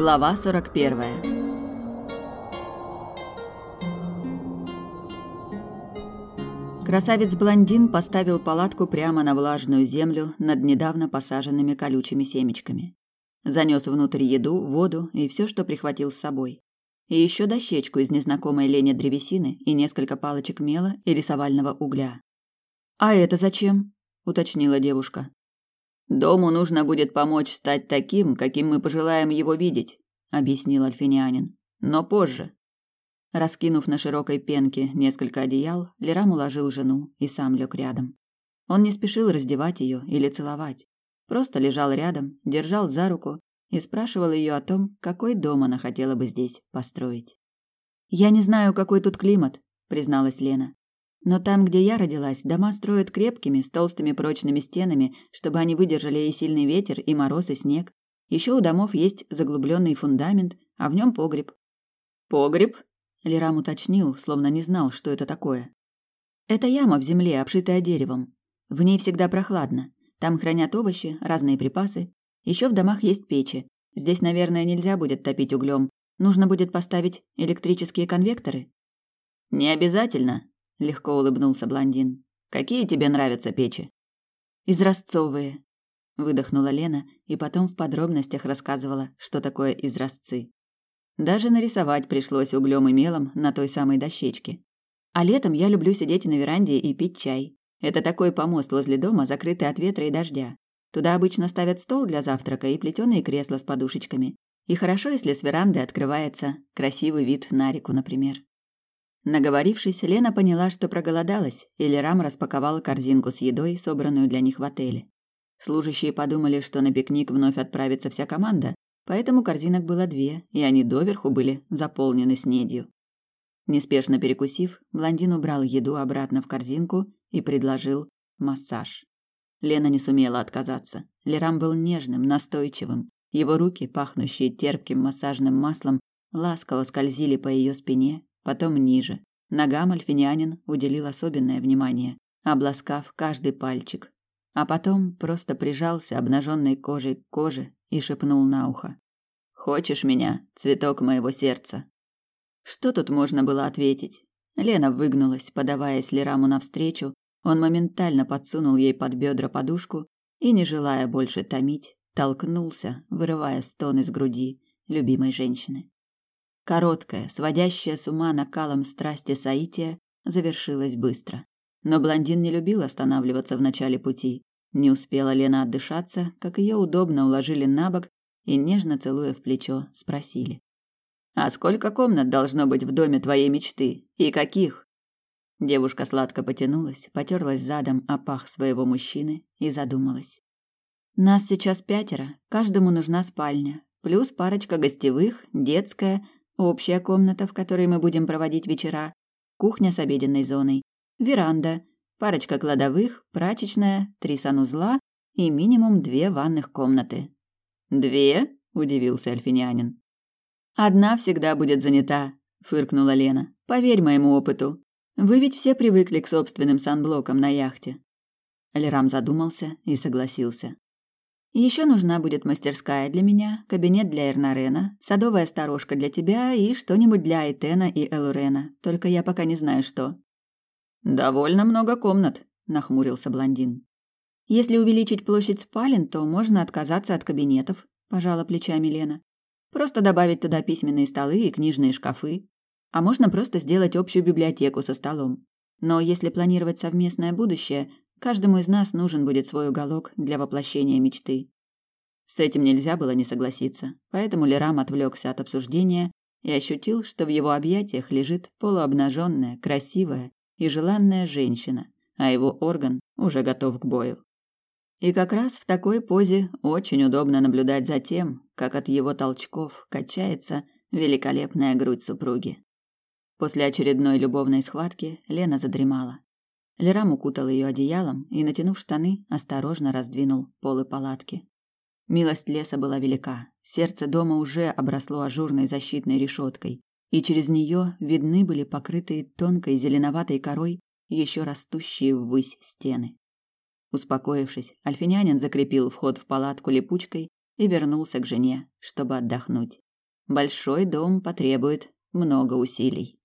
Глава 41. Красавец-блондин поставил палатку прямо на влажную землю над недавно посаженными колючими семечками. Занес внутрь еду, воду и все, что прихватил с собой. И еще дощечку из незнакомой Лене древесины и несколько палочек мела и рисовального угля. «А это зачем?» – уточнила девушка. Дому нужно будет помочь стать таким, каким мы пожелаем его видеть, объяснил альфинянин. Но позже. Раскинув на широкой пенке несколько одеял, Лерам уложил жену и сам лег рядом. Он не спешил раздевать ее или целовать. Просто лежал рядом, держал за руку и спрашивал ее о том, какой дом она хотела бы здесь построить. «Я не знаю, какой тут климат», — призналась Лена. Но там, где я родилась, дома строят крепкими, с толстыми прочными стенами, чтобы они выдержали и сильный ветер, и мороз, и снег. Еще у домов есть заглубленный фундамент, а в нем погреб. Погреб? Лерам уточнил, словно не знал, что это такое. Это яма в земле, обшитая деревом. В ней всегда прохладно. Там хранят овощи, разные припасы. Еще в домах есть печи. Здесь, наверное, нельзя будет топить углем. Нужно будет поставить электрические конвекторы. Не обязательно, легко улыбнулся блондин. Какие тебе нравятся печи? Изразцовые, выдохнула Лена и потом в подробностях рассказывала, что такое изразцы. Даже нарисовать пришлось углем и мелом на той самой дощечке. А летом я люблю сидеть на веранде и пить чай. Это такой помост возле дома, закрытый от ветра и дождя. Туда обычно ставят стол для завтрака и плетеные кресла с подушечками. И хорошо, если с веранды открывается красивый вид на реку, например. Наговорившись, Лена поняла, что проголодалась, и Лерам распаковал корзинку с едой, собранную для них в отеле. Служащие подумали, что на пикник вновь отправится вся команда, поэтому корзинок было две, и они доверху были заполнены снедью. Неспешно перекусив, блондин убрал еду обратно в корзинку и предложил массаж. Лена не сумела отказаться. Лерам был нежным, настойчивым. Его руки, пахнущие терпким массажным маслом, ласково скользили по ее спине, потом ниже. Ногам альфинянин уделил особенное внимание, обласкав каждый пальчик. А потом просто прижался обнаженной кожей к коже и шепнул на ухо. «Хочешь меня, цветок моего сердца?» Что тут можно было ответить? Лена выгнулась, подаваясь Лераму навстречу, он моментально подсунул ей под бедра подушку и, не желая больше томить, толкнулся, вырывая стон из груди любимой женщины. Короткая, сводящая с ума накалом страсти Саития завершилась быстро. Но блондин не любил останавливаться в начале пути. Не успела Лена отдышаться, как ее удобно уложили на бок и, нежно целуя в плечо, спросили. «А сколько комнат должно быть в доме твоей мечты? И каких?» Девушка сладко потянулась, потерлась задом о пах своего мужчины и задумалась. «Нас сейчас пятеро, каждому нужна спальня, плюс парочка гостевых, детская, общая комната, в которой мы будем проводить вечера, кухня с обеденной зоной, веранда, парочка кладовых, прачечная, три санузла и минимум две ванных комнаты. «Две?» – удивился альфинянин. «Одна всегда будет занята», – фыркнула Лена. «Поверь моему опыту. Вы ведь все привыкли к собственным санблокам на яхте». Лерам задумался и согласился. Еще нужна будет мастерская для меня, кабинет для Эрнарена, садовая сторожка для тебя и что-нибудь для Айтена и Элурена. Только я пока не знаю, что. Довольно много комнат, нахмурился блондин. Если увеличить площадь спален, то можно отказаться от кабинетов, пожала плечами Лена. Просто добавить туда письменные столы и книжные шкафы. А можно просто сделать общую библиотеку со столом. Но если планировать совместное будущее, Каждому из нас нужен будет свой уголок для воплощения мечты. С этим нельзя было не согласиться, поэтому Лерам отвлекся от обсуждения и ощутил, что в его объятиях лежит полуобнаженная, красивая и желанная женщина, а его орган уже готов к бою. И как раз в такой позе очень удобно наблюдать за тем, как от его толчков качается великолепная грудь супруги. После очередной любовной схватки Лена задремала. Лерам укутал ее одеялом и, натянув штаны, осторожно раздвинул полы палатки. Милость леса была велика. Сердце дома уже обросло ажурной защитной решеткой, и через нее видны были покрытые тонкой зеленоватой корой еще растущие ввысь стены. Успокоившись, альфинянин закрепил вход в палатку липучкой и вернулся к жене, чтобы отдохнуть. Большой дом потребует много усилий.